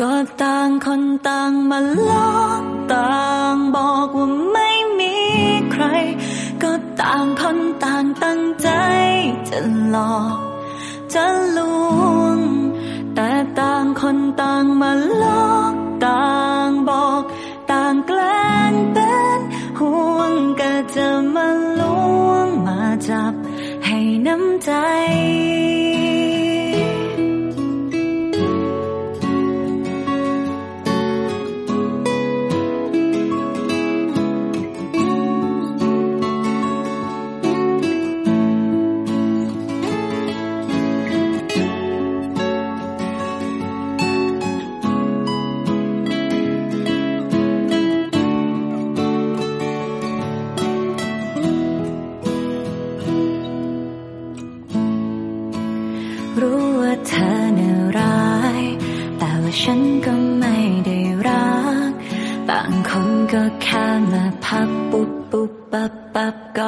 ก็ต่างคนต่างมาล้อต่างบอกว่าไม่มีใคร ก็ต่างคนต่างตั้งใจ จะหลอกจะลวง แต่ต่างคนต่างมาล้อต่างบอก ต่างแกล้งเป็นห่วงก็จะมาลวงมาจับให้น้ำใจ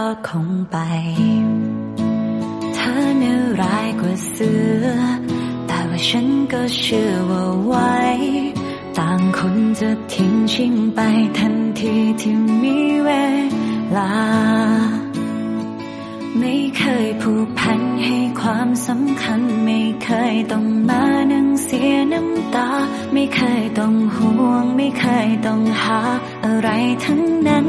ก็คงไปเธอเนื้อร้ายกว่าเสือ แต่ว่าฉันก็เชื่อว่าไว้ ต่างคนจะทิ้งชิงไปทันทีที่มีเวลา ไม่เคยผูกพันให้ความสำคัญ ไม่เคยต้องมานั่งเสียน้ำตา ไม่เคยต้องห่วง ไม่เคยต้องหาอะไรทั้งนั้น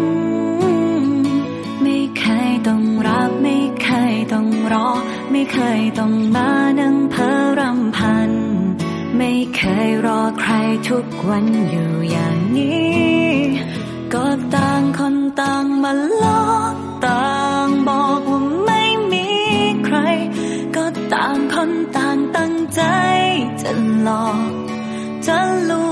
ต้องรับไม่เคยต้องรอ ไม่เคยต้องมานั่งเพ้อรำพัน ไม่เคยรอใครทุกวันอยู่อย่างนี้ ก็ต่างคนต่างมาล้อต่างบอกว่าไม่มีใคร ก็ต่างคนต่างตั้งใจจะหลอกจะลวง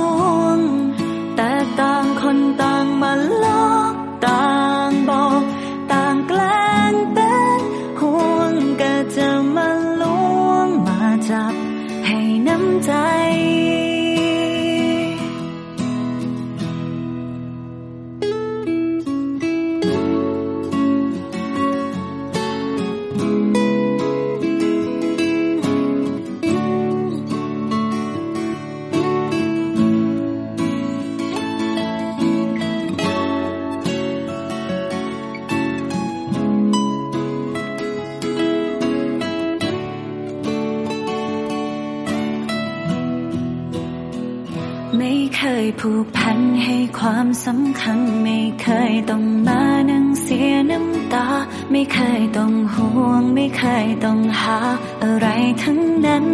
ความสำคัญไม่เคยต้องมานั่งเสียน้ำตา ไม่เคยต้องห่วง ไม่เคยต้องหา อะไรทั้งนั้น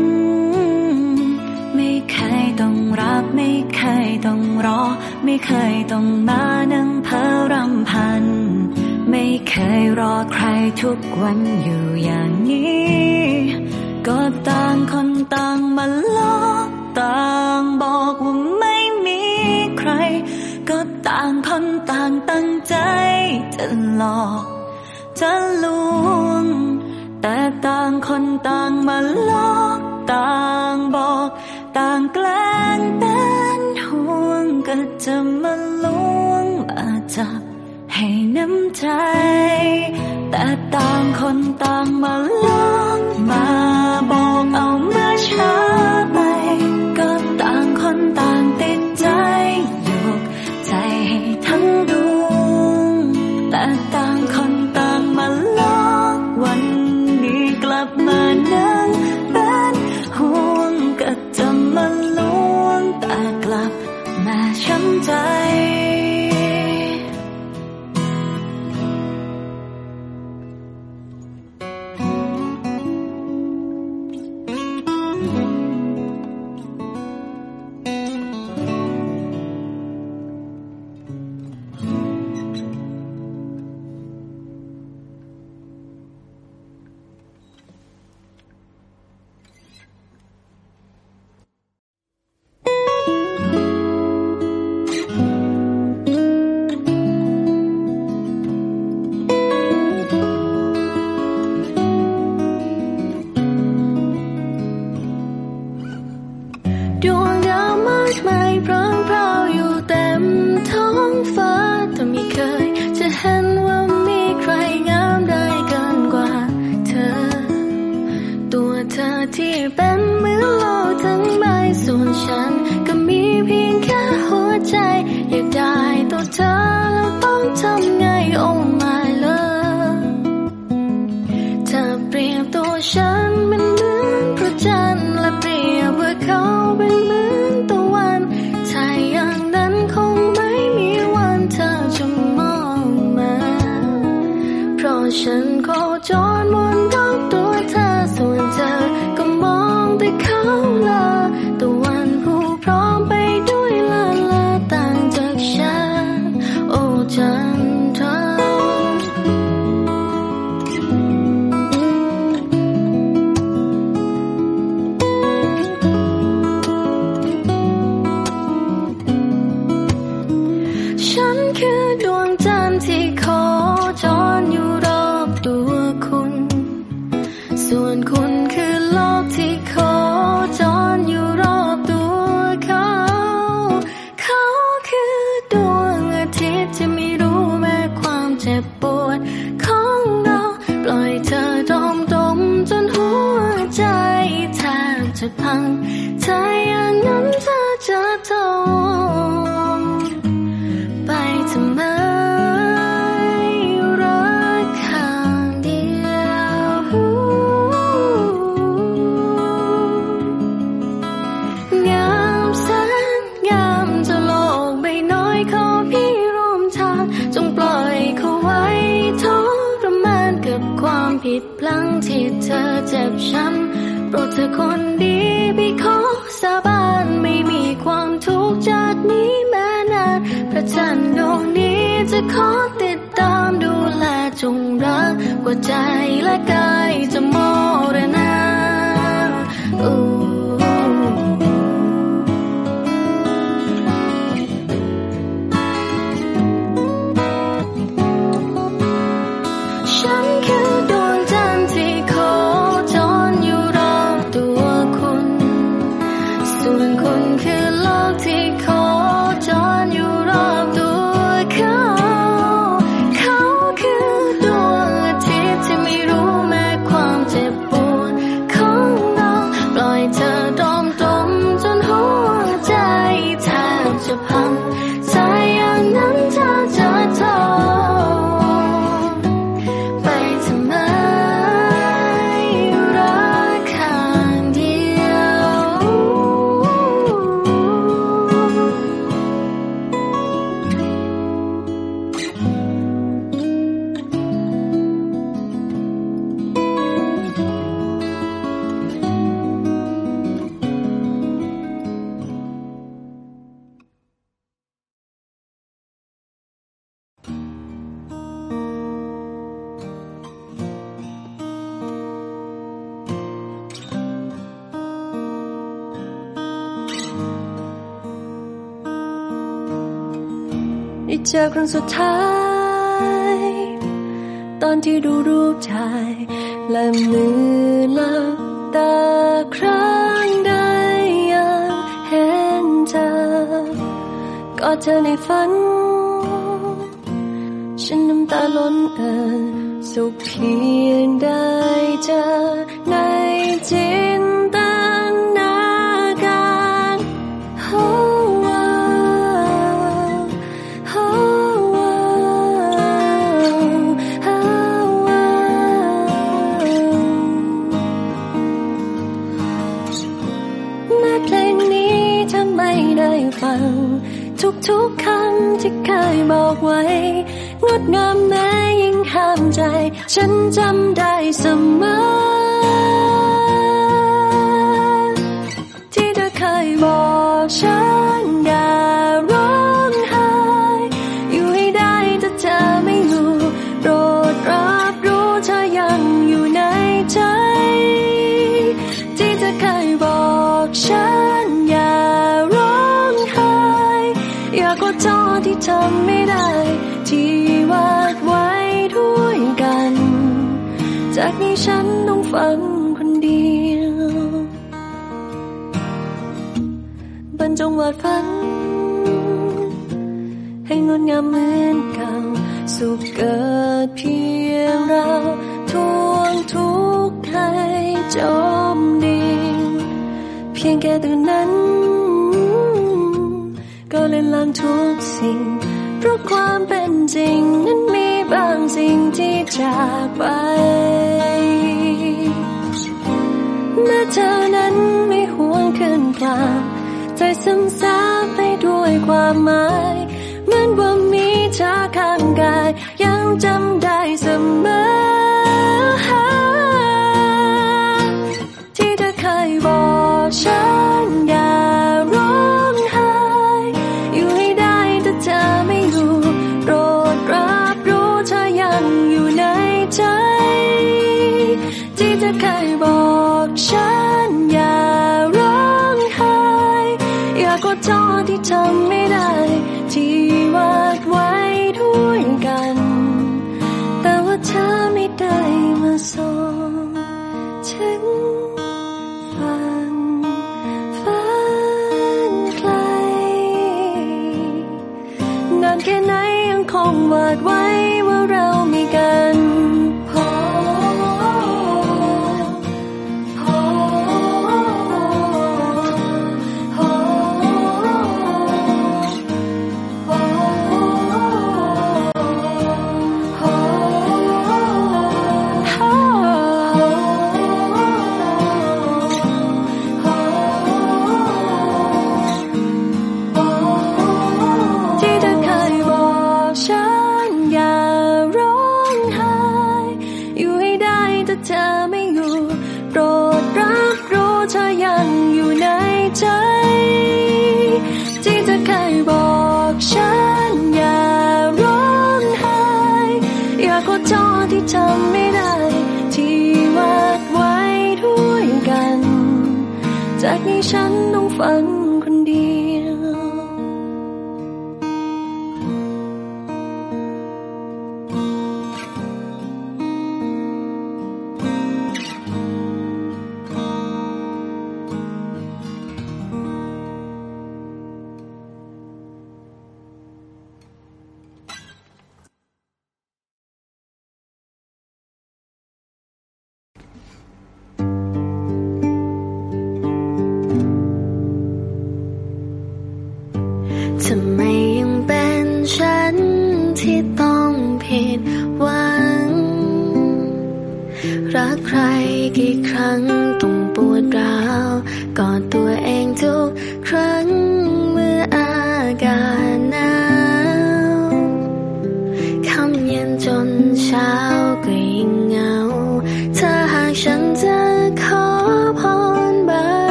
ไม่เคยต้องรับ ไม่เคยต้องรอ ไม่เคยต้องมานั่งเพ้อรำพัน ไม่เคยรอใครทุกวันอยู่อย่างนี้ ก็ต่างคนต่างมาล้อต่างบอกางคนต่างตั้งใจจะหลอกจะลวง แต่ต่างคนต่างมาล้อต่างบอก ต่างแกล้งเป็นห่วงก็จะมาลวงมาจับให้น้ำใจ แต่ต่างคนต่างมาล้อมาบอกเอาเมื่อช้าไป ที่ กอดเธอในฝัน ฉันน้ำตาล้นเอ่อสุขเพียงได้เจอในจิน ใจฉันจำได้เสมอ ที่เธอเคยบอกฉันอย่าร้องไห้ อยู่ให้ได้แต่เธอไม่อยู่โปรดรับรู้เธอยังอยู่ในใจ ที่เธอเคยบอกฉันอย่าร้องไห้ อยากขอโที่ทำไม่ ฟังคนเดียวบรรจงวาดฝัน ให้งดงามเหมือนเก่า สุขเกิดเพียงเราทวงทุกข์ให้จมดิ่งเพียงแค่ตื่นนั้น ก็เล่นลางทุกสิ่ง เพราะความเป็นจริงนั้นมีบางสิ่งที่จากไป แม้เธอนั้นไม่หวงขึ้นกลางใจซึมซาบไปด้วยความหมายเหมือนว่ามีเธอข้างกาย ยังจำได้เสมอที่เธอเคยบอกฉันอย่าร้องไห้อยู่ให้ได้แต่เธอไม่อยู่โปรดรับรู้เธอยังอยู่ในใจ ที่เธอเคย บ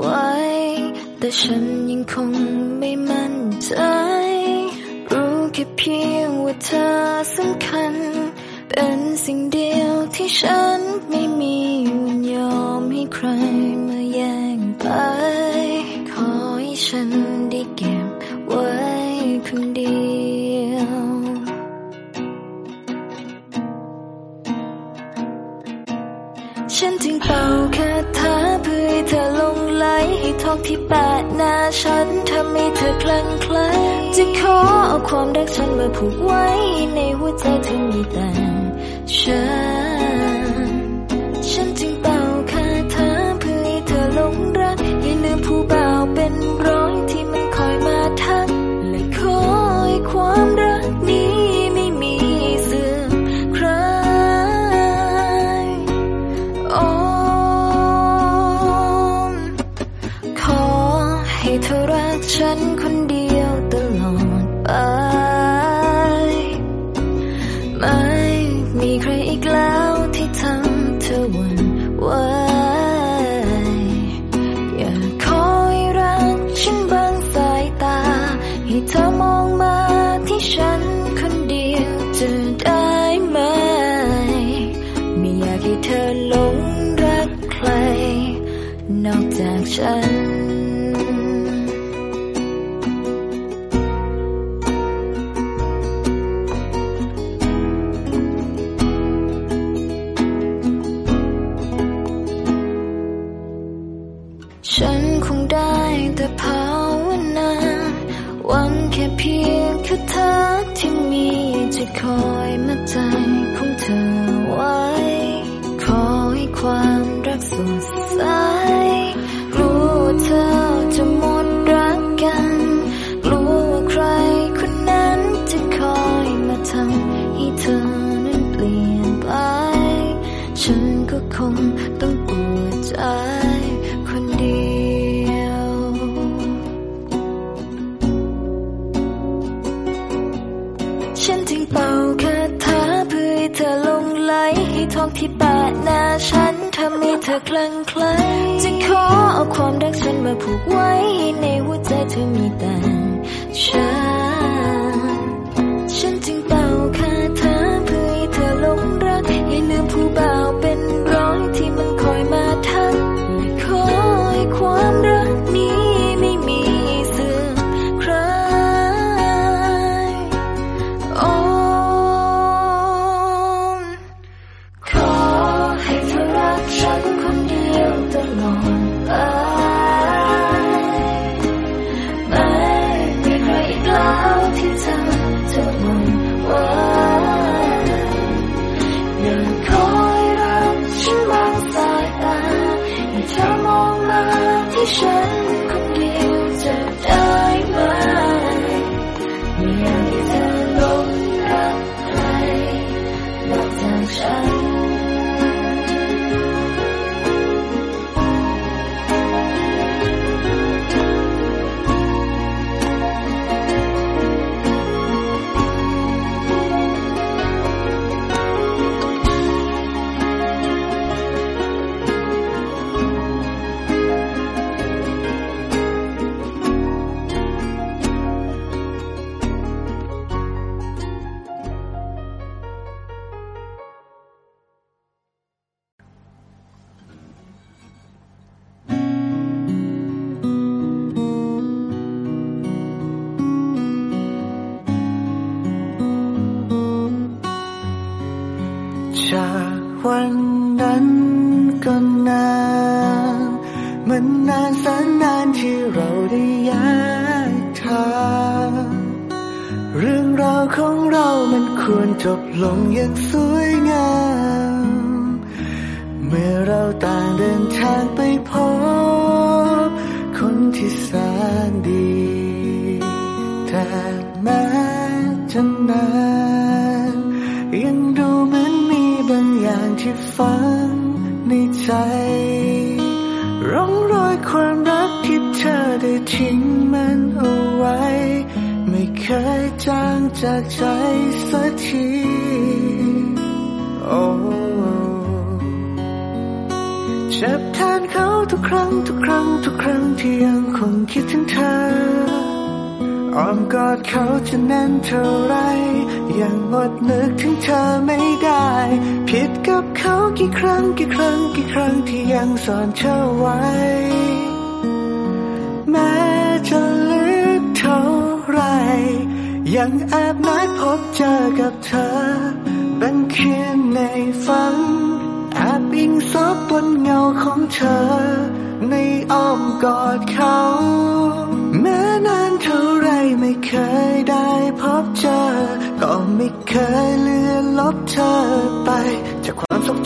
ไว้ แต่ฉันยังคงไม่มั่นใจ รู้แค่เพียงว่าเธอสำคัญ เป็นสิ่งเดียวที่ฉันไม่มีวันยอมให้ใครมาแย่งไป ขอให้ฉัน กที่แปดหน้าฉันทำให้เธอคลั่งคล้จะขอเอาความรักฉันมาผูกไว้ ในหัวใจเธอมีแต่ฉัน ฉันจึงเป่าคาถาเพื่อให้เธอหลงรักอย่าลืมผู้เป่าเป็น 苦，万一内务再催你等。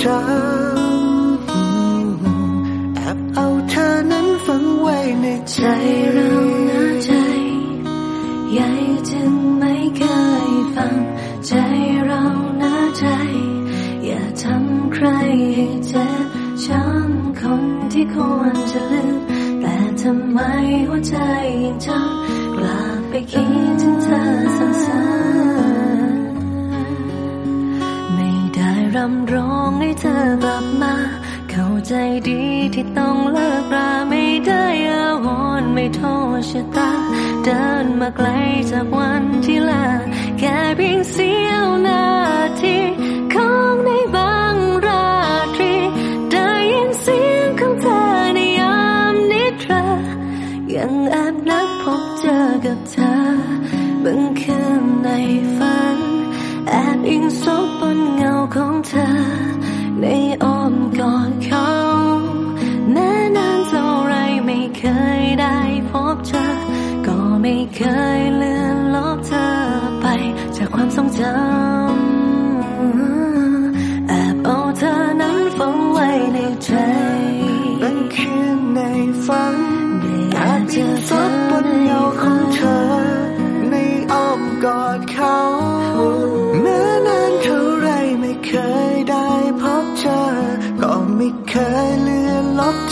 ค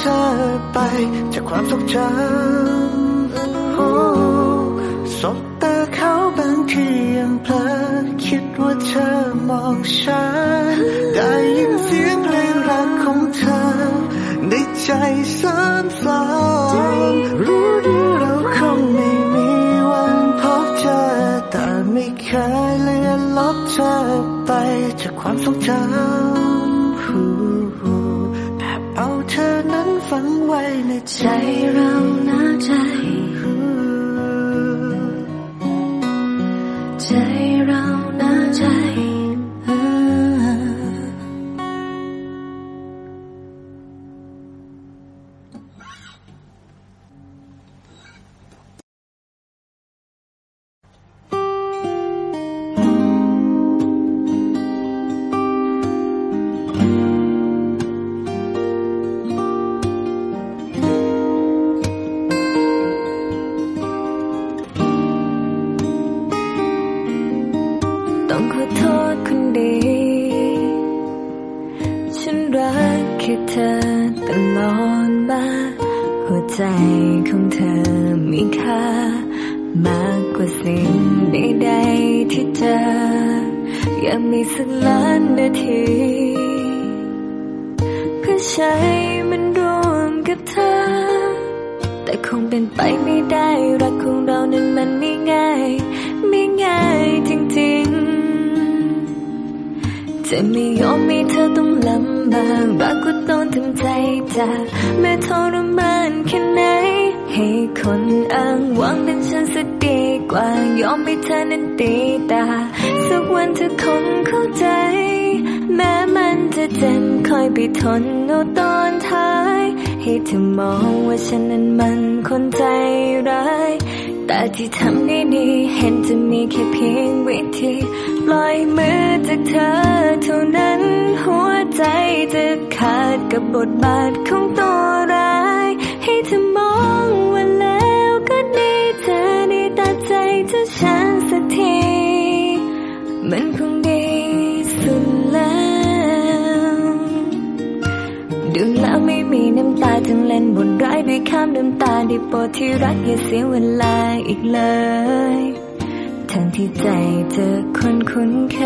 ธอไป จากความทรงจำโอ้สบตาเขาบางทียังเพลอคิดว่าเธอมองฉัน ได้ยินเสียงเพลงรักของเธอ ในใจซ้ำๆรู้ดีเราคงไม่มีวันพบเจอ แต่ไม่เคยเลือนลบเธอไป จากความทรงจำ ของเธอมีค่ามากกว่าสิ่งใดๆที่เจออยากมีสักล้านนาทีเพื่อใช้มันรวมกับเธอ แต่คงเป็นไปไม่ได้รักของเรานั้นมันไม่ง่ายไม่ง่ายจริงๆ จะไม่ยอมให้เธอต้องลำ บากรักก็ต้องทำใจจากแม้ทรมานแค่ไหน ให้คนอ้างหวังเป็นฉันสักดีกว่ายอมให้เธอนั้นตีตา สักวันเธอคงเข้าใจ แม้มันจะเจ็บคอยไปทนเอาตอนท้าย ให้เธอมองว่าฉันนั้นมันคนใจร้าย แต่ที่ทำได้ดีเห็นจะมีแค่เพียงวิธีปล่อยมือจากเธอเท่านั้นหัวใจจะขาดกับบทบาทของตัว ข้ามน้ำตาได้โปรดที่รักอย่าเสียเวลาอีกเลย ทั้งที่ใจเจอคนคุ้นเค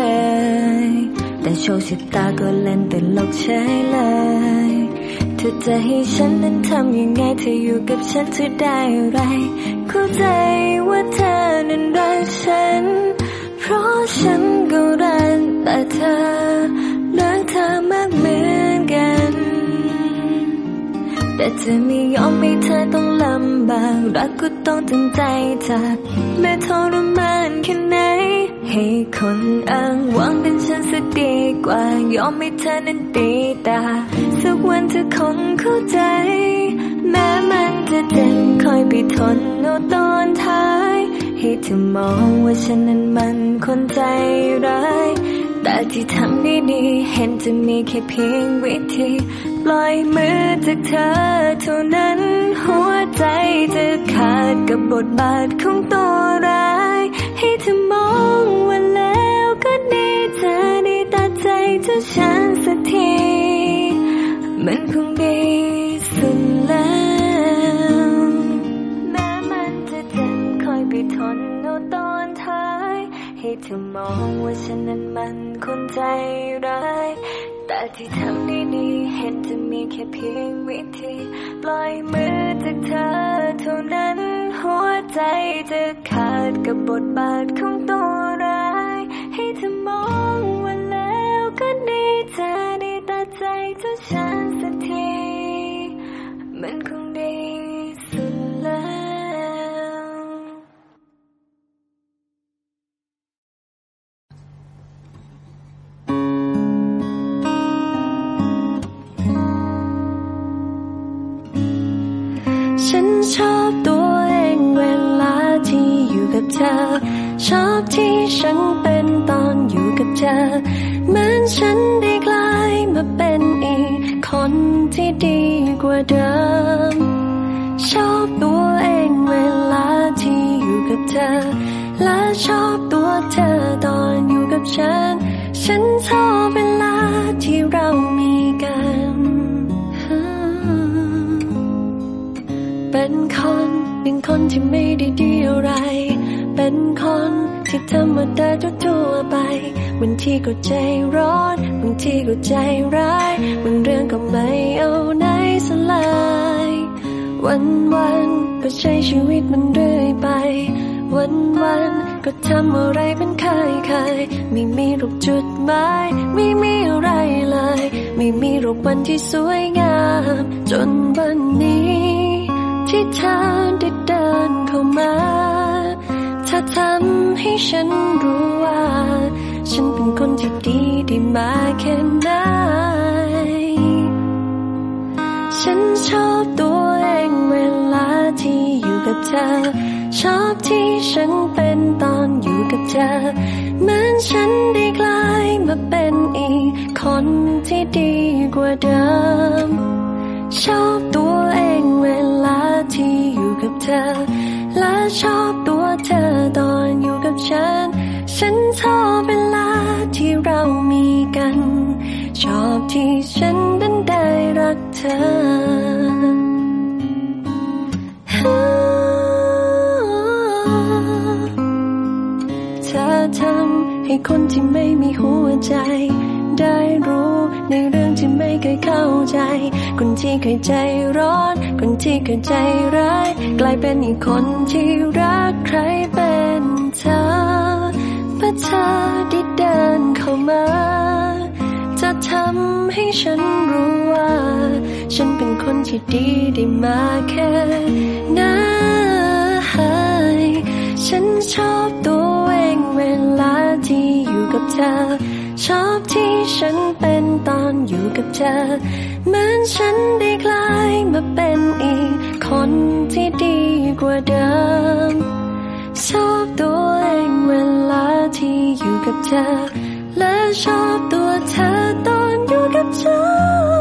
ย แต่โชคชะตาก็เล่นตลกใช่เลยเธอจะให้ฉันนั้นทำยังไงเธออยู่กับฉันเธอได้อะไรเข้าใจว่าเธอนั้นรักฉัน เพราะฉันก็รักแต่เธอรักเธอมากเหมือน กันแต่เธอไม่ยอมให้เธอต้องลำบากรักก็ต้องตั้งใจจากแม้ทรมานแค่ไหน ให้คนอ้างหวังเป็นฉันสักดีกว่า ยอมให้เธอนั้นตีตา สักวันเธอคงเข้าใจ แม้มันจะเจ็บคอยไปทนเอาตอนท้าย ให้เธอมองว่าฉันนั้นมันคนใจร้าย แต่ที่ทำได้ดีเห็นจะมีแค่เพียงวิธีปล่อยมือจากเธอเท่านั้น หัวใจจะขาดกับบทบาทของตัวร้าย ให้เธอมองว่าแล้วก็ดีเธอได้ตัดใจเจ้าฉันสักที มันคงดีสุด ธอมองว่าฉันนั้นมันคนใจร้าย แต่ที่ทำได้ดีเห็นจะมีแค่เพียงวิธี ปล่อยมือจากเธอเท่านั้น หัวใจจะขาดกับบทบาทของตัว เธอเหมือนฉันได้กลายมาเป็นอีกคนที่ดีกว่าเดิม ชอบตัวเองเวลาที่อยู่กับเธอ และชอบตัวเธอตอนอยู่กับฉัน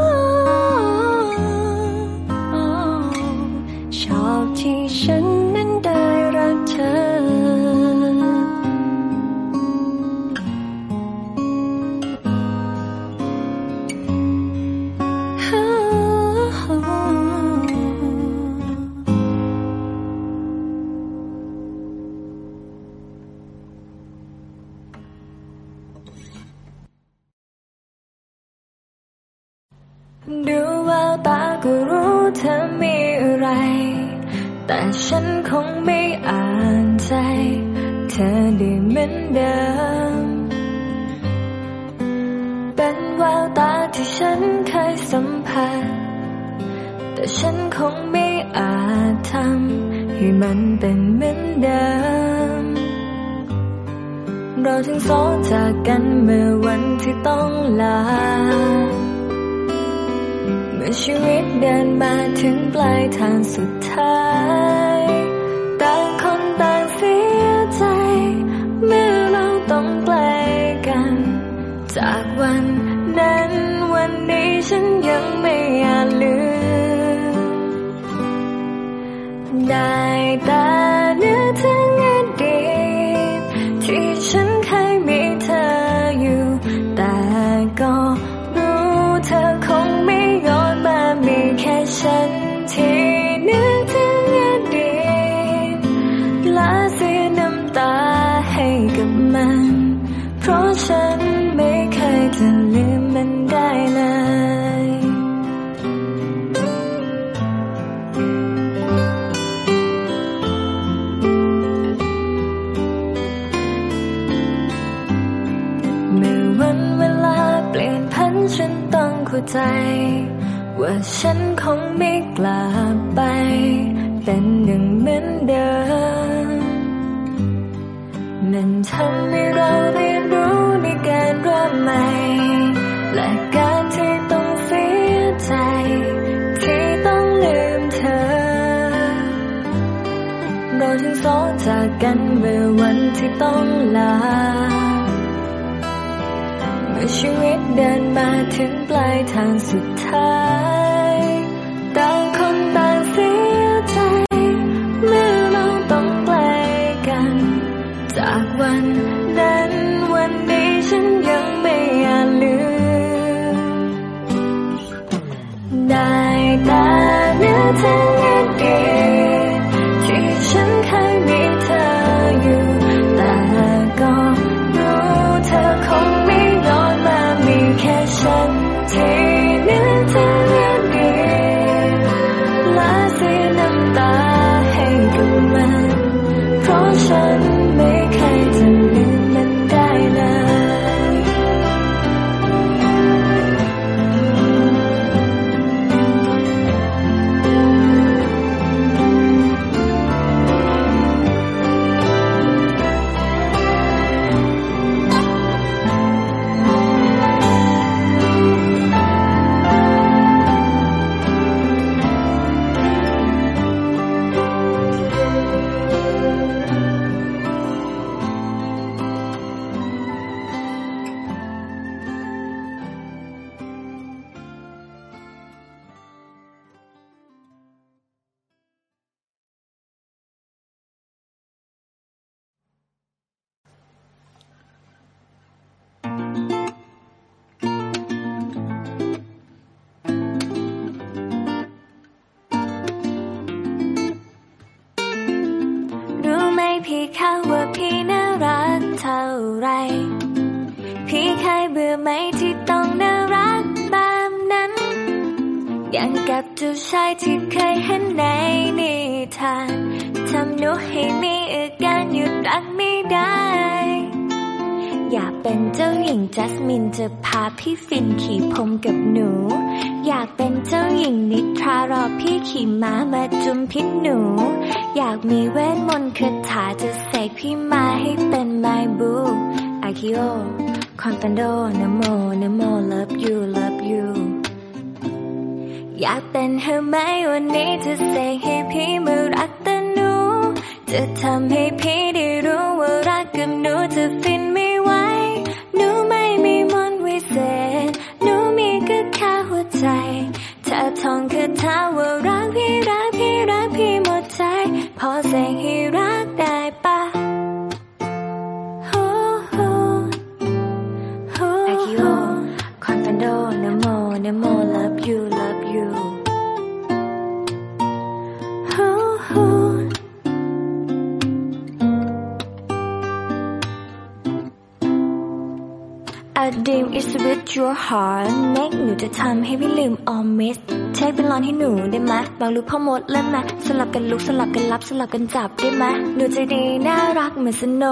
อ Dream is with your heart make หนูจะทำให้ไม่ลืม all miss เช็คเป็นร้อนให้หนูได้ไหมบางลูกพ่อมดเล่นไหมสลับกันลุกสลับกันรับสลับกันจับได้ไหมหนูใจดีน่ารักเหมือนสโน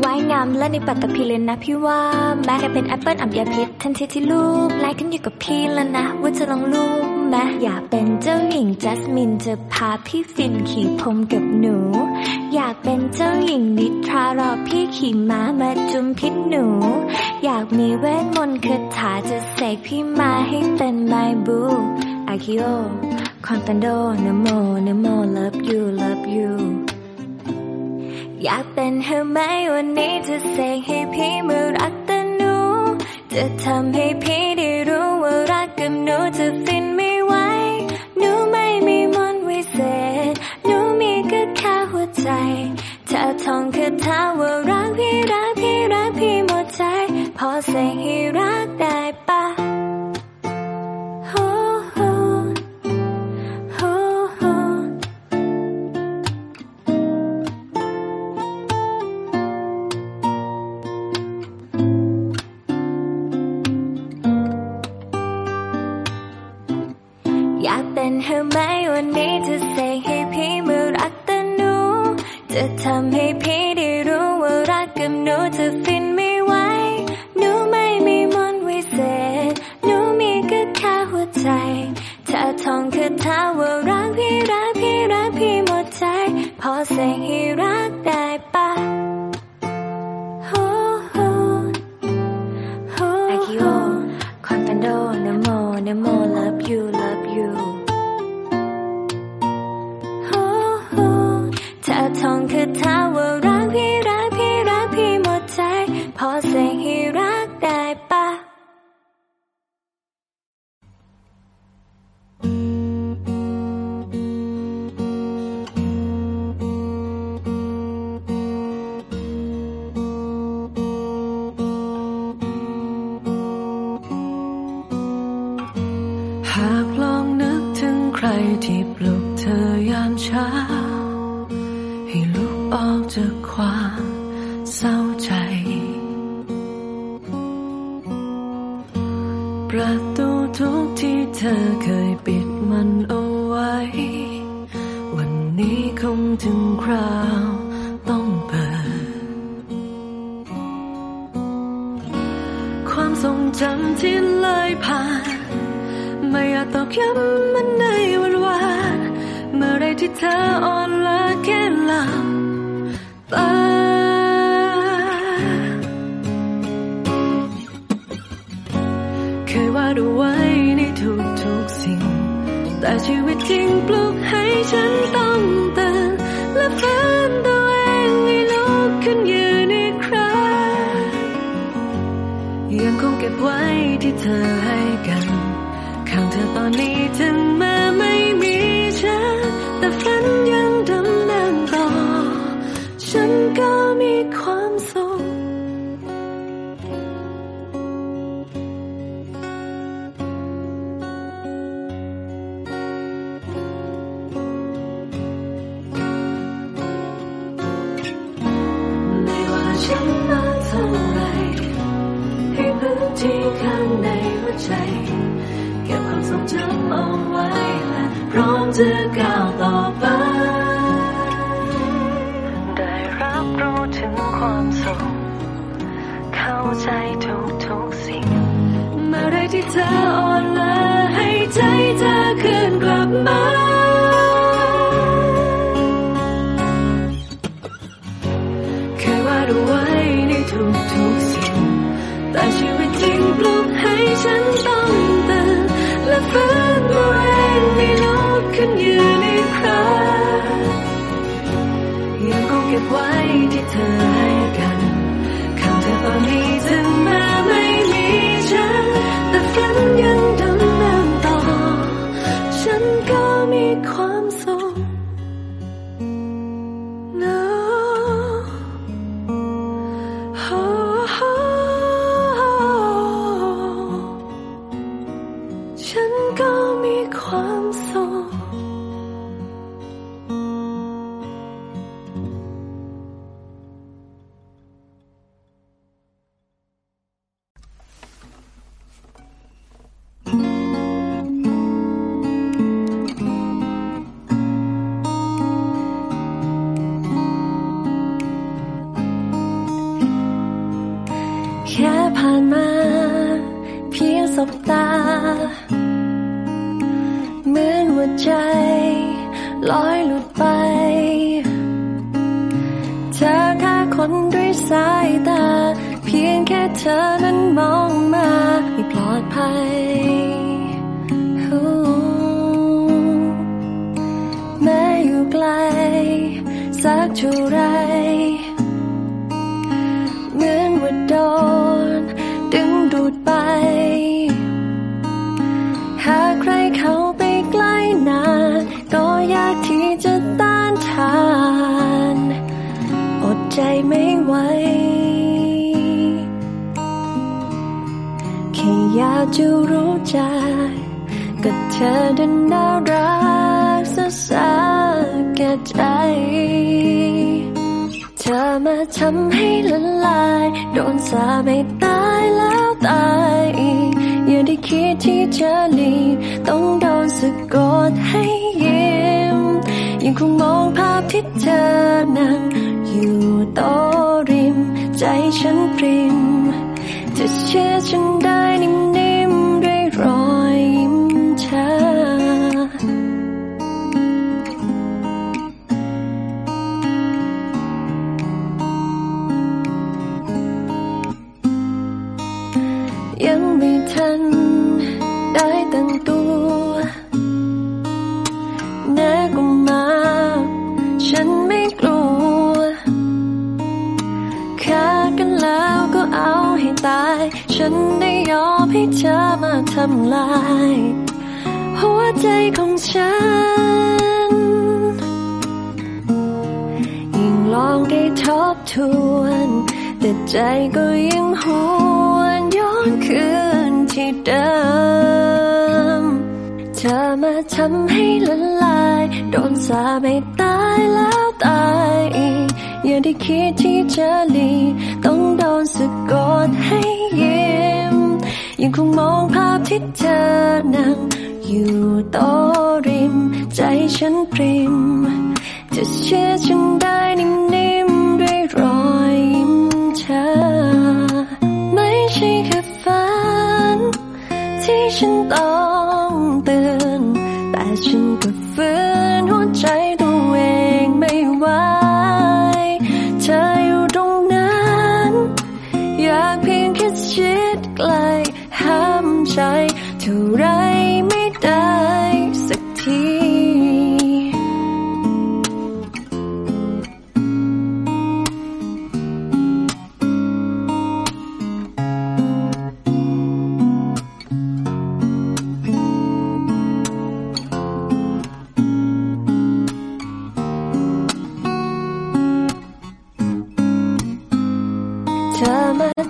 ไว้งามและในปัตตพีเลยนะพี่ว่าแม้จะเป็นแอปเปิลอับยาพิษทันทีที่ลูกไล่ขึ้นอยู่กับพี่แล้วนะว่าจะลองลูก ไหมอยากเป็นเจ้าหญิงจัสมินจะพาพี่ฟินขี่พรมกับหนู อยากเป็นเจ้าหญิงนิทรารอพี่ขี่ม้ามาจุมพิษหนู อยากมีเวทมนต์คาถาจะเสกพี่มาให้เป็นไมบูอาคิโอคอนตันโดนโมนโม love you love you อยากเป็นเธอไหมวันนี้จะเสกให้พี่มารักแต่หนู จะทำให้พี่ได้รู้ว่ารักกับหนูจะฟิน ใจเธอท่องคาถาว่ารักพี่รักพี่รักพี่หมดใจ พอเสกให้รักได้ปะำให้พี่ได้รู้ว่ารักกับหนูจะฟินไม่ไหวหนูไม่มีมนต์วิเศษหนูมีก็แค่หัวใจถ้าท่องคาถาว่ารักพี่รักพี่รักพี่หมดใจ พอเสกให้รักได้ ถึงคราวต้องเปิด ความทรงจำที่เลยผ่าน ไม่อยากตอกย้ำมันในวันวานเมื่อไรที่เธออ่อนล้าแค่หลับตาเคยวาดเอาไว้ในทุกๆสิ่ง แต่ชีวิตจริงปลุกให้ฉันต้อง และฝืนตัวเองให้ลุกขึ้นยืนอีกครั้งยังคงเก็บไว้ที่เธอให้กัน ข้างเธอตอนนี้ถึง บไว้ที่เธอให้กันคำเธอตอนนี้ เท่าไร เหมือนว่าโดน ดึงดูดไป หากใครเข้าไปใกล้นาน ก็ยากที่จะต้านทาน อดใจไม่ไหวแค่อยากจะรู้ใจกับเธอดันน่ารักสักสักแก่ใจ มาทำให้ละลาย โดนสาไม่ตายแล้วตายอีก อย่าได้คิดที่จะหลีต้องโดนสะกดให้ยิ้มยังคงมองภาพที่เธอนั่งอยู่โตริม ใจฉันปริมจะเชื่อฉันได้นิ่มำลาย หัวใจของฉัน ยิ่งลองได้ทบทวน แต่ใจก็ยังหวนย้อนคืนที่เดิม เธอมาทำให้ละลาย โดนสาไม่ตายแล้วตายอีก อย่าได้คิดที่จะหลีกต้องโดนสะกดให้ยิ้ม ยังคงมองภาพ ที่เธอนั่งอยู่โต๊ะริม ใจฉันปริม จะเชื่อฉันได้นิ่มๆด้วยรอยยิ้มเธอ ไม่ใช่แค่ฝัน ที่ฉันต้องเตือนแต่ฉันก็ฝืน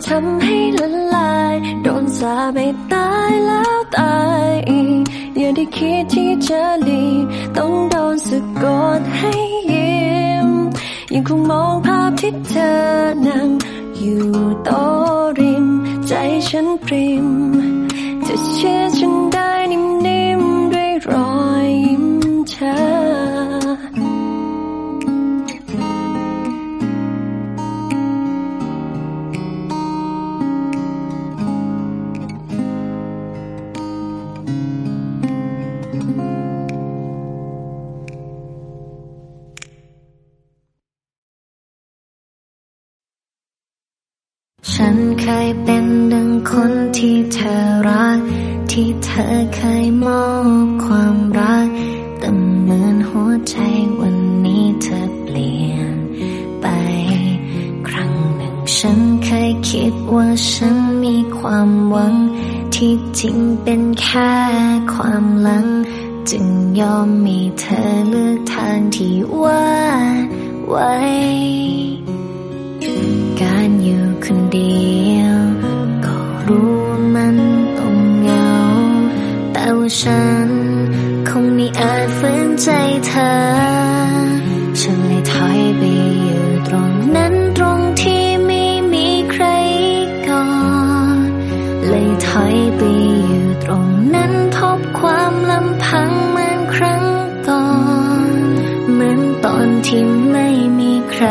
ทำให้ละลาย โดนสาไม่ตายแล้วตายอีกอย่าได้คิดที่จะหลีต้องโดนสะกดให้ยิ้มยังคงมองภาพที่เธอนั่งอยู่โต๊ะริม ใจฉันปริมจะเชื่อฉันได้นิ่ม คนที่เธอรัก ที่เธอเคยมอบความรัก แต่เหมือนหัวใจวันนี้เธอเปลี่ยนไป ครั้งหนึ่งฉันเคยคิดว่าฉันมีความหวัง ที่จริงเป็นแค่ความหลัง จึงยอมมีเธอเลือกทางที่ว่าไว้ การอยู่คนเดียว รู้ว่ามันต้องเหงา แต่ว่าฉันคงไม่อาจฝืนใจเธอ ฉันเลยถอยไปอยู่ตรงนั้นตรงที่ไม่มีใครก่อน เลยถอยไปอยู่ตรงนั้นพบความลำพังเหมือนครั้งก่อน เหมือนตอนที่ไม่มีใคร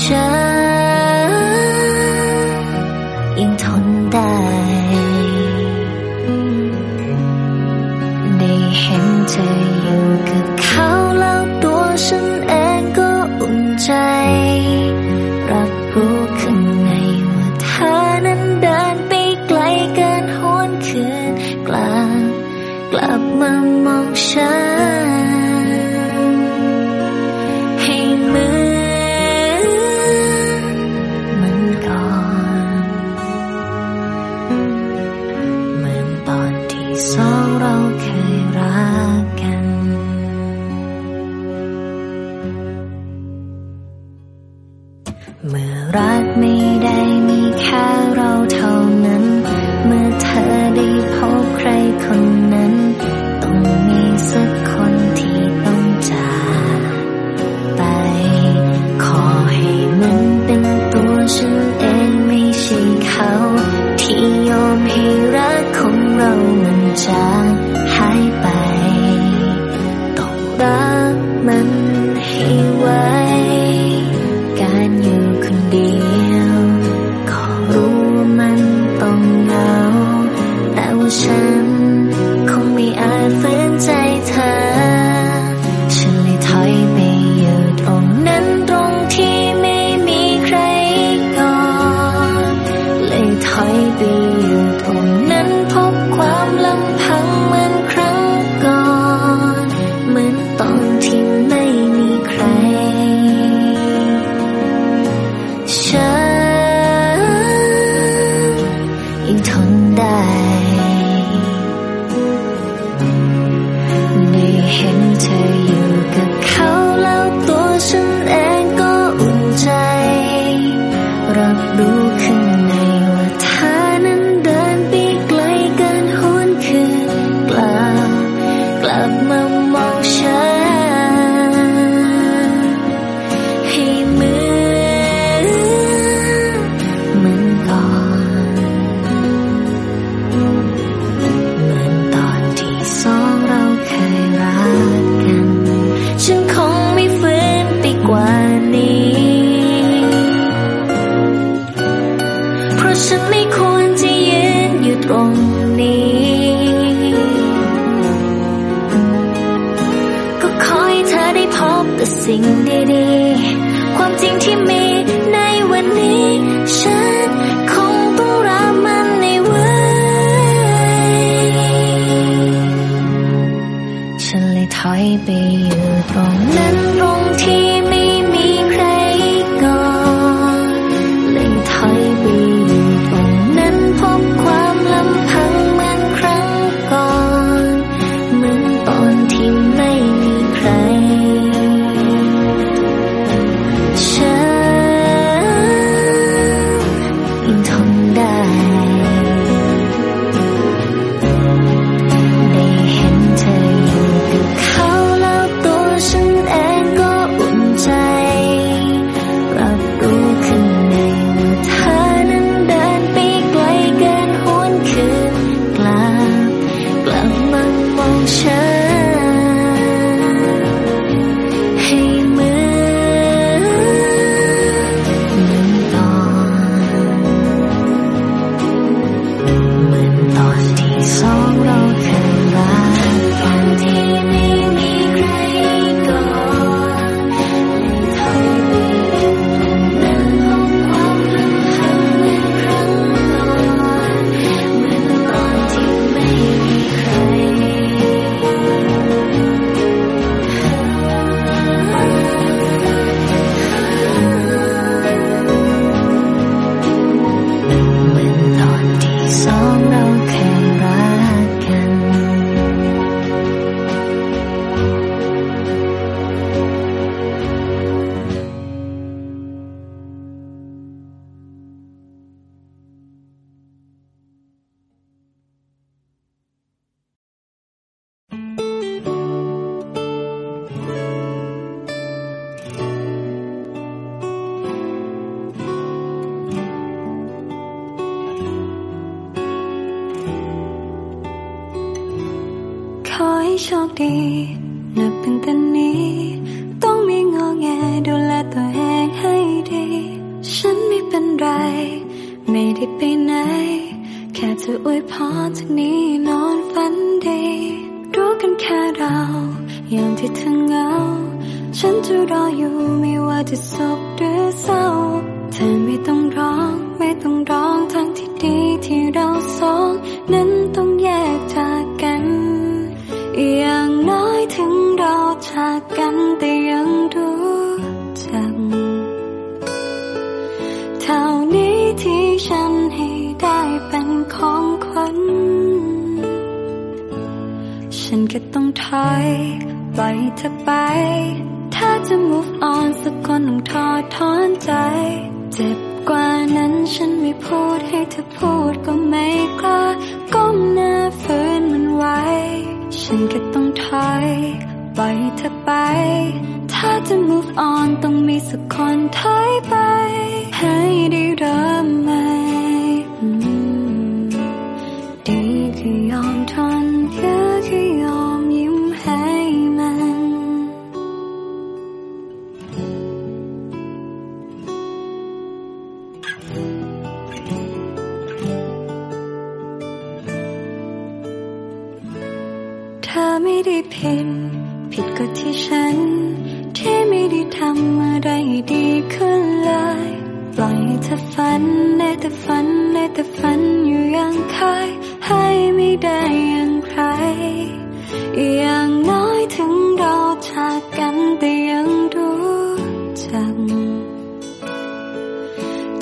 ฉัน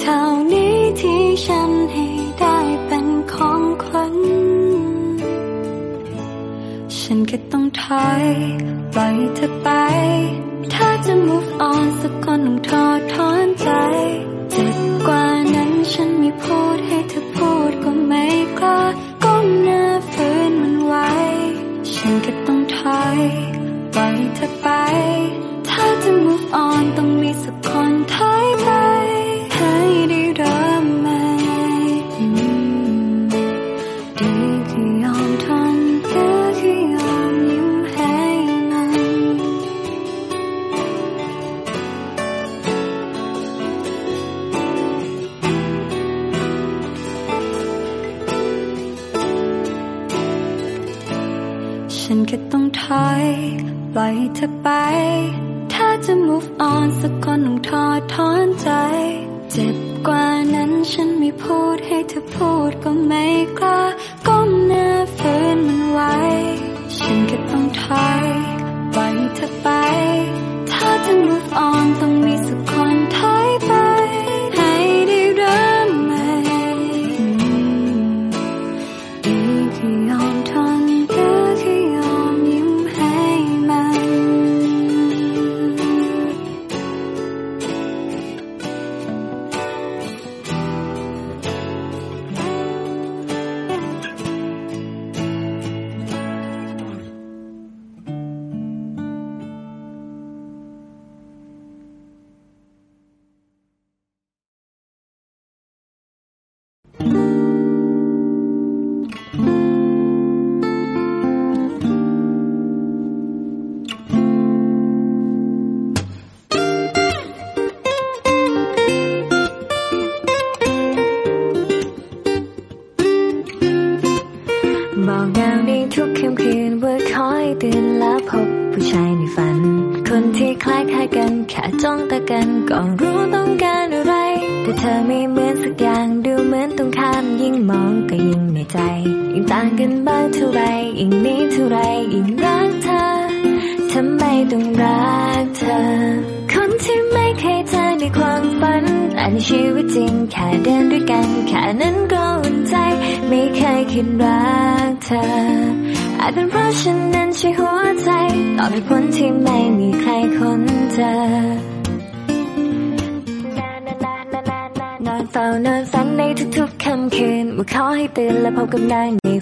เท่านี้ที่ฉันให้ได้เป็นของขวัญฉันก็ต้องถอยปล่อยเธอไป ถ้าจะ move on สักคนต้องทอดถอนใจเจ็บกว่านั้นฉันไม่พูดให้เธอพูดก็ไม่กล้าก้มหน้าฝืนมันไว้ ฉันก็ต้องถอยปล่อยเธอไป ถ้าจะ move on ต้องมีสักคนถอยไป ปล่อยเธอไป ถ้าจะ move on สักคนต้องทอทอนใจ เจ็บกว่านั้นฉันไม่พูดให้เธอพูดก็ไม่กล้าก้มหน้าฝืนมันไว้ ฉันก็ต้องถอยปล่อยเธอไป ถ้าจะ move on ต้อง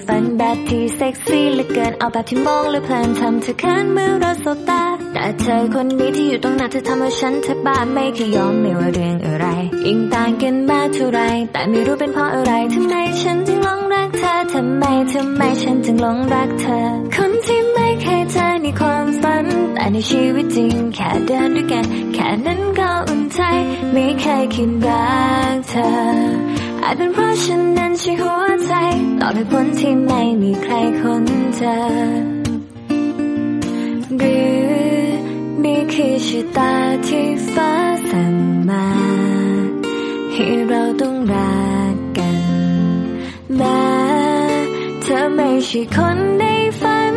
ฝันแบบที่เซ็กซี่เหลือเกินเอาแบบที่มองและเพลินทำเธอเขินเมื่อเราสบตา แต่เธอคนนี้ที่อยู่ตรงหน้าเธอทำให้ฉันแทบบ้าไม่เคยยอมไม่ว่าเรื่องอะไรยิ่งต่างกันมากเท่าไร แต่ไม่รู้เป็นเพราะอะไรทำไมฉันจึงหลงรักเธอทำไมทำไมฉันจึงหลงรักเธอ คนที่ไม่เคยเจอในความฝัน แต่ในชีวิตจริงแค่เดินด้วยกัน แค่นั้นก็อุ่นใจ ไม่เคยคิดรักเธอ อาจเป็นเพราะฉันนั้นใช่หัวใจตอบเหตุผลที่ไม่มีใครคนเจอหรือนี่คือชะตาที่ฟ้าสั่งมาให้เราต้องรักกันแม้เธอไม่ใช่คนในฝัน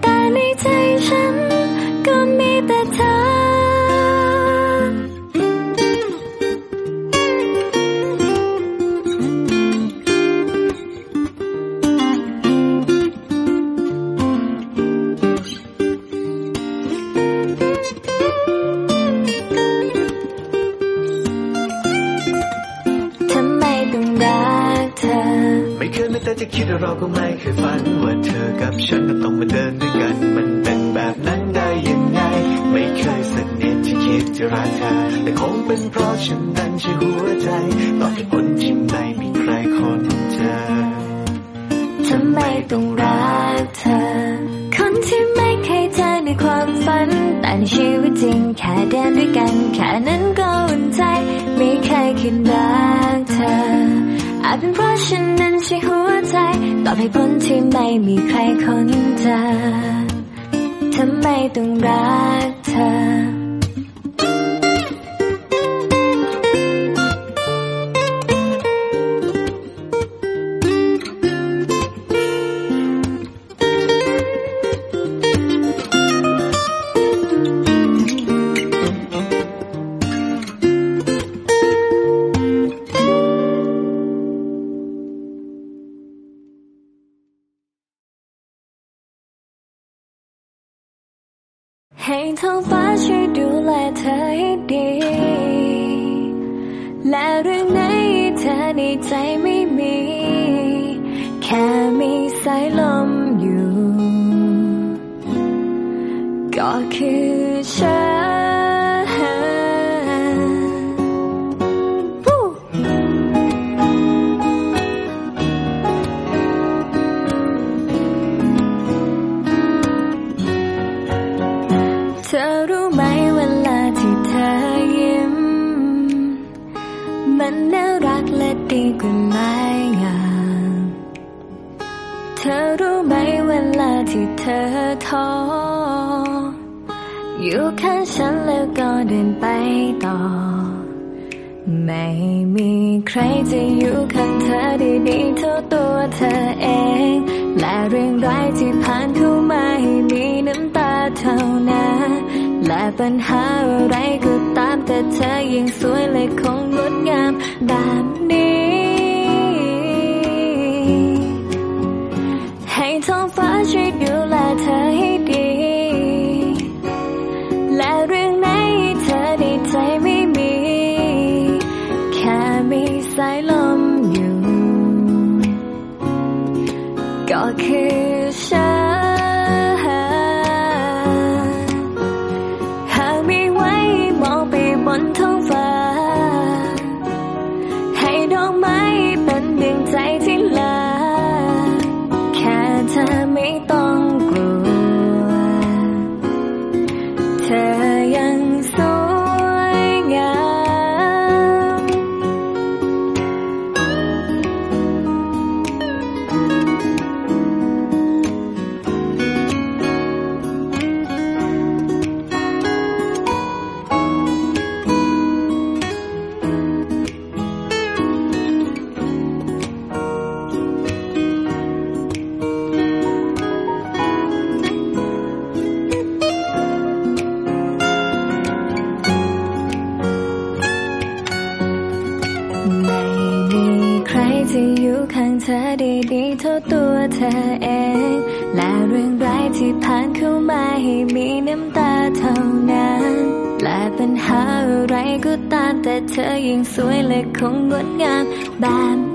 แต่ในใจฉัน คิดเราก็ไม่เคยฝันว่าเธอกับฉันต้องมาเดินด้วยกัน มันเป็นแบบนั้นได้ยังไง ไม่เคยสนิทที่คิดจะรักเธอแต่คงเป็นเพราะฉันนั้นใช่หัวใจต่อให้คนที่ไม่มีใครคนเธอทำไมต้องรักเธอ คนที่ไม่เคยเจอในความฝัน แต่ในชีวิตจริงแค่เดินด้วยกัน แค่นั้นก็อุ่นใจ ไม่เคยคิดรักเธอ อาจเป็นเพราะฉันนั้นใช่หัวใจ ตอบให้ผลที่ไม่มีใครคนเจอทำไมต้องรักเธอ ในใจไม่มี แค่มีสายลมอยู่ ก็คือฉันันน่า ดีกว่าไม้งาม เธอรู้ไหมเวลาที่เธอท้อ อยู่ข้างฉันแล้วก็เดินไปต่อ ไม่มีใครจะอยู่ข้างเธอได้ดีเท่าตัวเธอเอง และเรื่องร้ายที่ผ่านเข้ามาให้มีน้ำตาเท่านั้นและปัญหาอะไรก็ตามแต่เธอยังสวยและคงงดงามแบบนี้ ท้องฟ้าช่ว ธอเอง และเรื่องร้ายที่ผ่านเข้ามาให้มีน้ำตาเท่านั้น และปัญหาอะไรก็ตามแต่เธอยังสวยและคงงดงามแบบ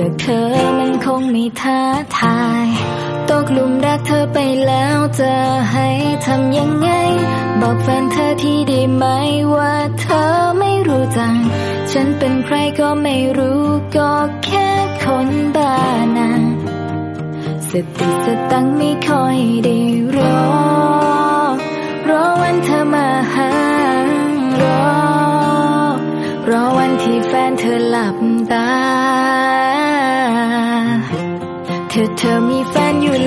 สื้เธอมันคงไม่ท้าทาย ตกลุมรักเธอไปแล้วจะให้ทำยังไง บอกแฟนเธอที่ได้ไหมว่าเธอไม่รู้จัก ฉันเป็นใครก็ไม่รู้ก็แค่คนบ้านาสติสตังไม่คอยได้รอ รอวันเธอมาหารอ รอวันที่แฟนเธอหลับ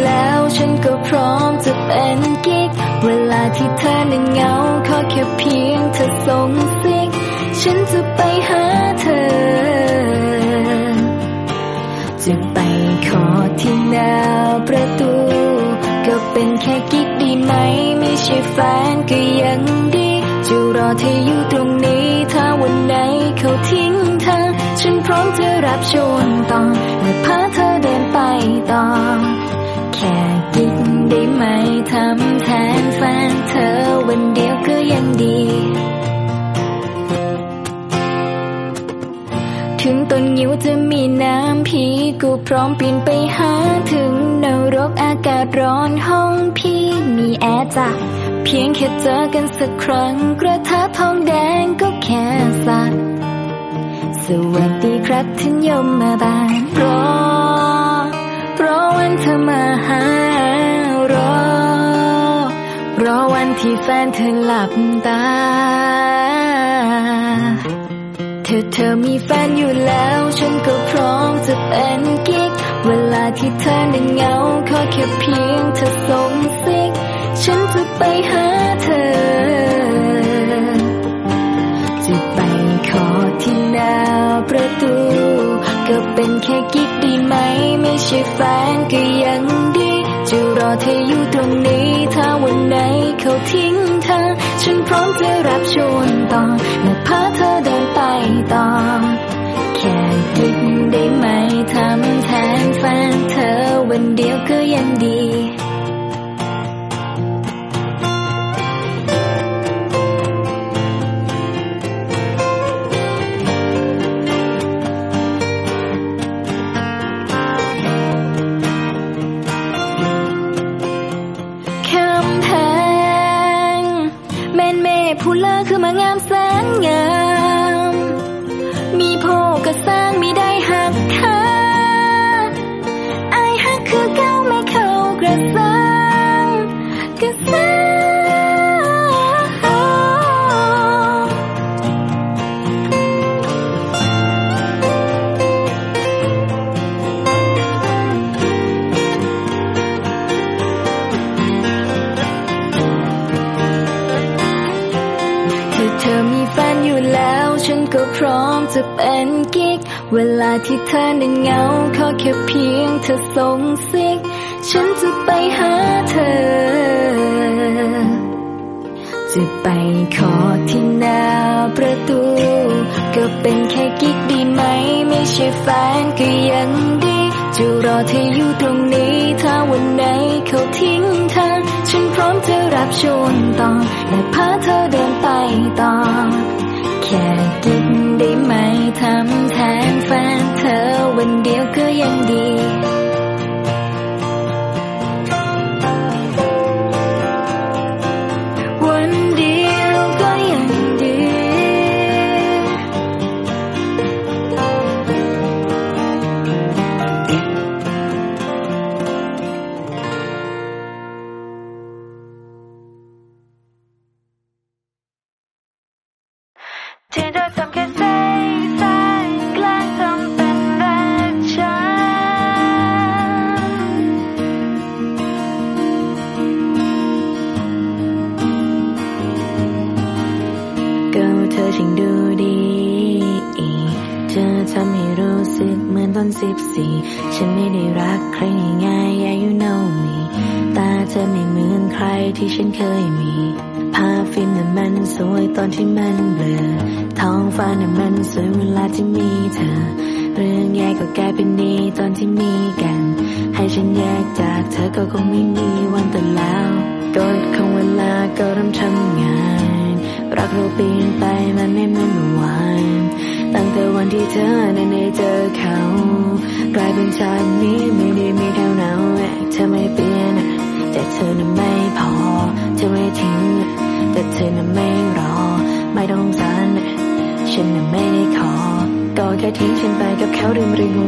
แล้ว ฉันก็พร้อมจะเป็นกิ๊ก เวลาที่เธอนั้นเหงาขอแค่เพียงเธอส่งสิก ฉันจะไปหาเธอ จะไปขอที่หน้าประตู ก็เป็นแค่กิ๊กดีไหม ไม่ใช่แฟนก็ยังดี จะรอเธออยู่ตรงนี้ ถ้าวันไหนเขาทิ้งเธอ ฉันพร้อมจะรับชวนต่อและพาเธอเดินไปต่อ ไม่ทำแทนแฟนเธอวันเดียวก็ยังดี ถึงต้นยิ้วจะมีน้ำพีกูพร้อมปีนไปหาถึงนรกอากาศร้อนห้องพี่มีแอร์จ้ะเพียงแค่เจอกันสักครั้ง กระทะทองแดงก็แค่สักสวัสดีครับท่านยมมาบานรอรอวันเธอมาหา อวันที่แฟนเธอหลับตา เธอเธอมีแฟนอยู่แล้ว ฉันก็พร้อมจะเป็นกิ๊ก เวลาที่เธอนั้นเงาขอแค่เพียงเธอส่งสิก ฉันจะไปหาเธอ จะไปขอที่หน้าประตู ก็เป็นแค่กิ๊กดีไหม ไม่ใช่แฟนก็ยังดี จะรอเธออยู่ตรงนี้ เขาทิ้งเธอ ฉันพร้อมจะรับชวนต่อและพาเธอเดินไปต่อ แค่ดิบได้ไหมทำแทนแฟนเธอวันเดียวก็ยังดี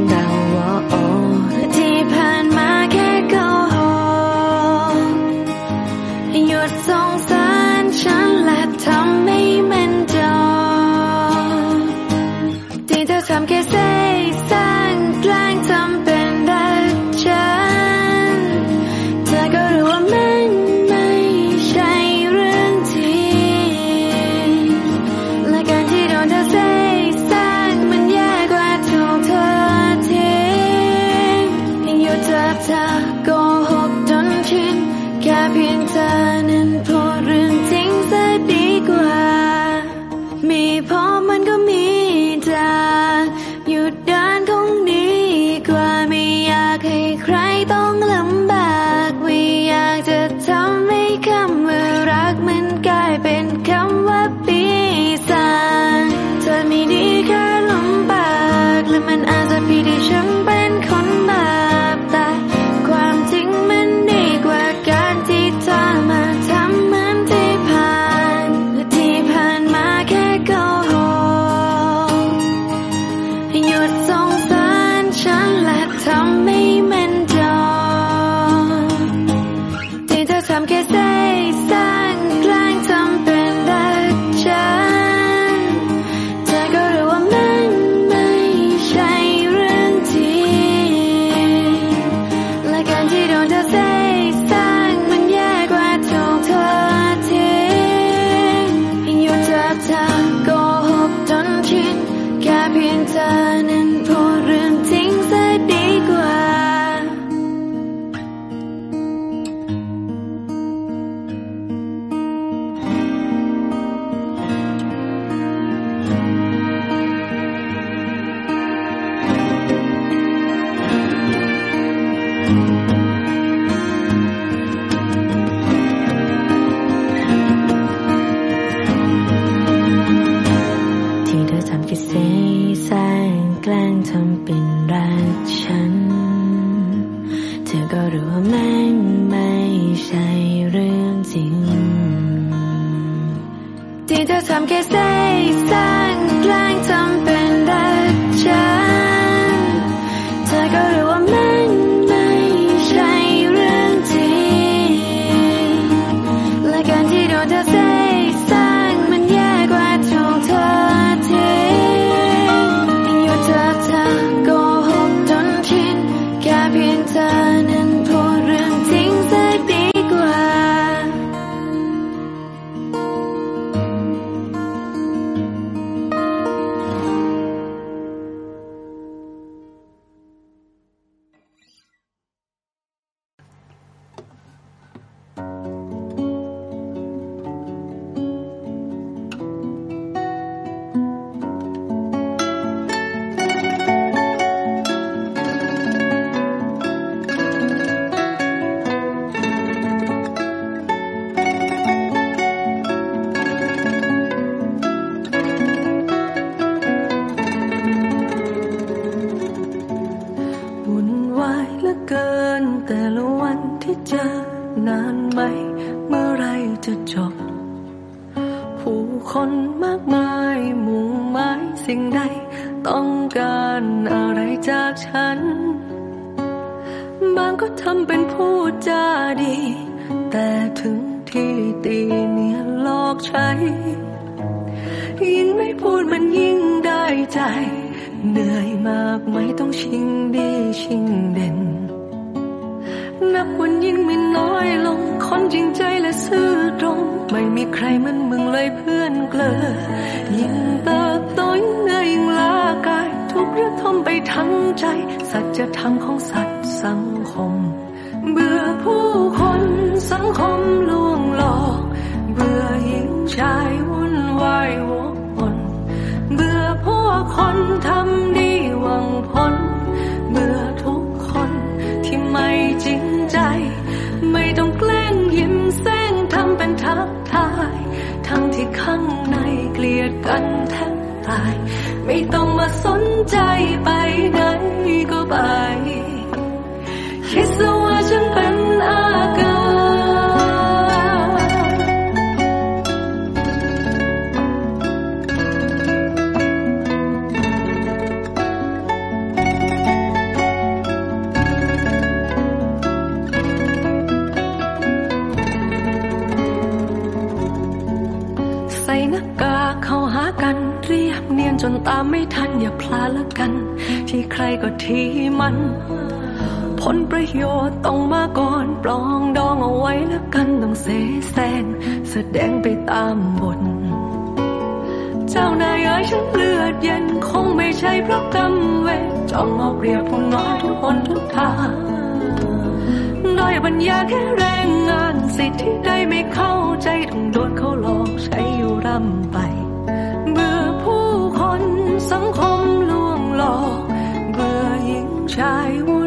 到我。 ที่ไ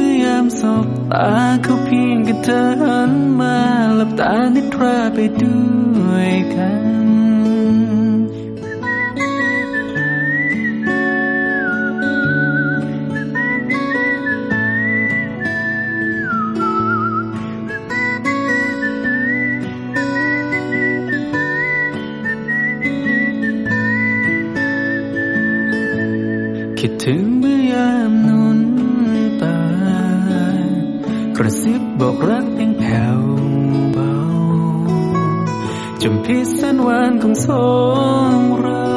มื่อยามสบตาเขาเพียงกับเธอหันมาหลับตานิทราไปด้วยกันคิดถึงเมื่อยาม บอกรักเพียงแผ่วเบาจมพิษแสนหวานของสองเรา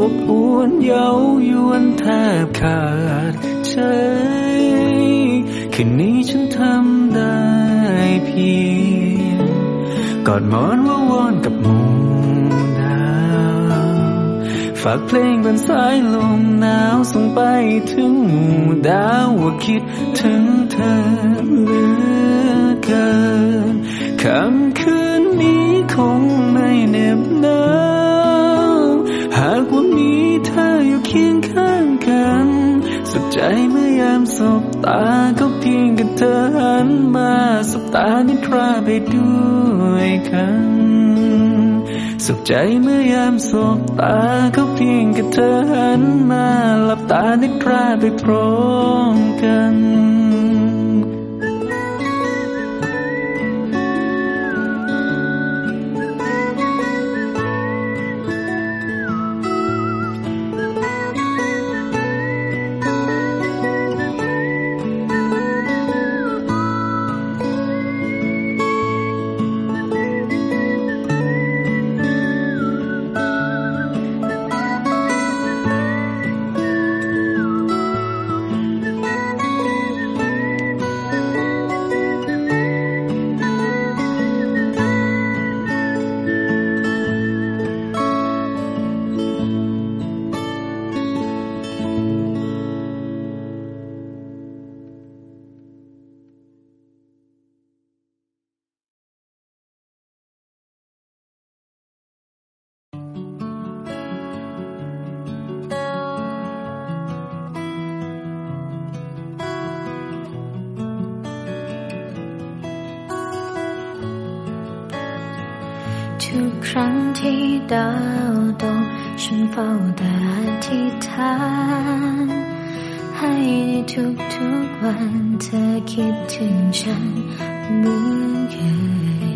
อบอวนเย้ายวนแทบขาดใจคืนนี้ฉันทำได้เพียงกอดหมอนว่าวอนกับหมุงดาวฝากเพลงเป็นสายลมหนาวส่งไปถึงหมู่ดาวว่าคิดถึงเธอเหลือ เกินคำคืนนี้คงไม่เหน็บหนาวหากว่ามีเธออยู่เคียงข้างกัน สุขใจเมื่อยามสบตาก็เพียงกับเธอหันมาสบตานิทราไปด้วยกันสุขใจเมื่อยามสบตาเขาเพียงกับเธอหันมาหลับตานิทราไปพร้อมกัน ถึงฉันเหมือนเคย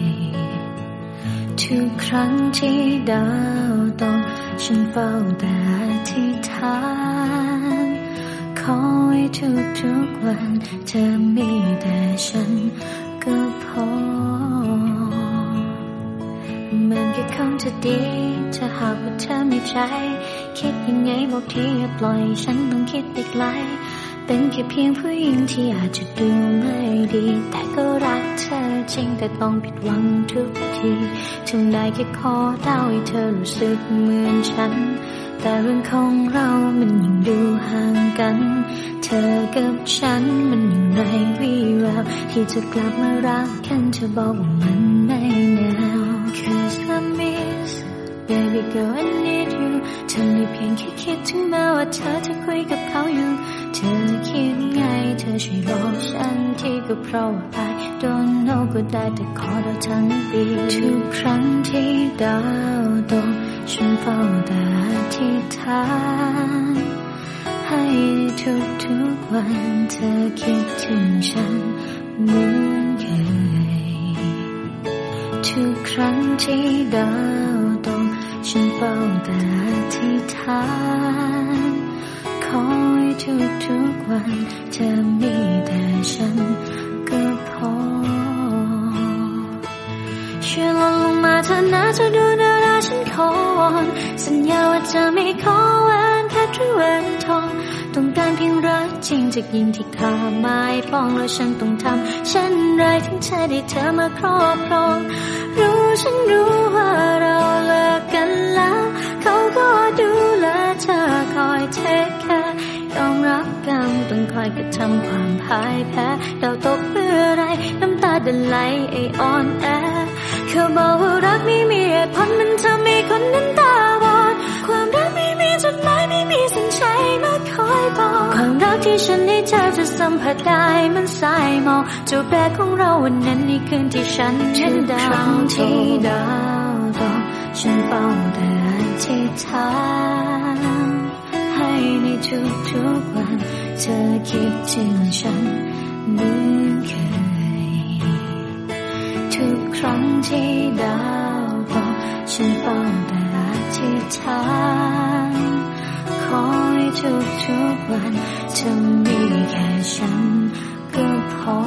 ทุกครั้งที่ดาวตกฉันเฝ้าแต่อธิษฐานขอให้ทุกทุกวันเธอมีแต่ฉันก็พอ มันแค่คำเธอดีถ้าหากว่าเธอไม่ใจ คิดยังไงบอกทีอย่าปล่อยฉันต้องคิดอีกไกล เป็นแค่เพียงผู้หญิงที่อาจจะดูไม่ดี แต่ก็รักเธอจริงแต่ต้องผิดหวังทุกทีทำได้แค่ขอเล่าให้เธอรู้สึกเหมือนฉัน แต่เรื่องของเรามันยังดูห่างกัน เธอกับฉันมันอยู่ในวีแววที่จะกลับมารักกันเธอบอกว่ามันไม่แน่ Cause I miss baby girl I need you เธอไม่เพียงแค่คิดถึงแม้ว่าเธอจะคุยกับเขาอยู่ เธอคิดไงเธอช่วยบอกฉันที่ก็เพราะว่า I don't know ก็ได้แต่ขอเราทั้งปีทุกครั้งที่ดาวตกฉันเฝ้าแต่อธิษฐานให้ทุกทุกๆวันเธอคิดถึงฉันเหมือนเคยทุกครั้งที่ดาวตกฉันเฝ้าแต่อธิษฐานขอ ทุกทุกๆวันเธอมีแต่ฉันก็พอช่วยลดลงมาเธอนะจะดูดาราฉันขอวอนสัญญาว่าจะไม่ขอแหวนเพชรหรือแหวนทองต้องการเพียงรักจริงจากยิงที่ข้าไม้ป้องแล้วฉันต้องทำเช่นไรถึงจะได้เธอมาครอบครอง รู้ฉันรู้ว่าเราเลิกกันแล้ว เขาก็ดูแลเธอคอยเทคแคร์ ยอมรับกรรมต้องคอยกระทำความพ่ายแพ้ดาวตกเมื่อไร น้ำตาเดินไหลไออ่อนแอเขาบอกว่ารักไม่มีเหตุผลมันทำให้คนนั้นตาบอดความรักไม่มีจุดหมายไม่มีเส้นชัยมาคอยบอกความรักที่ฉันให้เธอจะสัมผัสได้มันสายหมอกจูบแรกของเราวันนั้นในคืนที่ฉันเห็นดาวที่ดาวตกฉันเฝ้าแต่อธิษฐาน ให้ในทุกๆวัน เธอคิดถึงฉันเหมือนเคย ทุกครั้งที่ดาวตกฉันเฝ้าแต่อธิษฐานขอให้ทุกๆวันจะมีแค่ฉันก็พอ